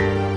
Bye.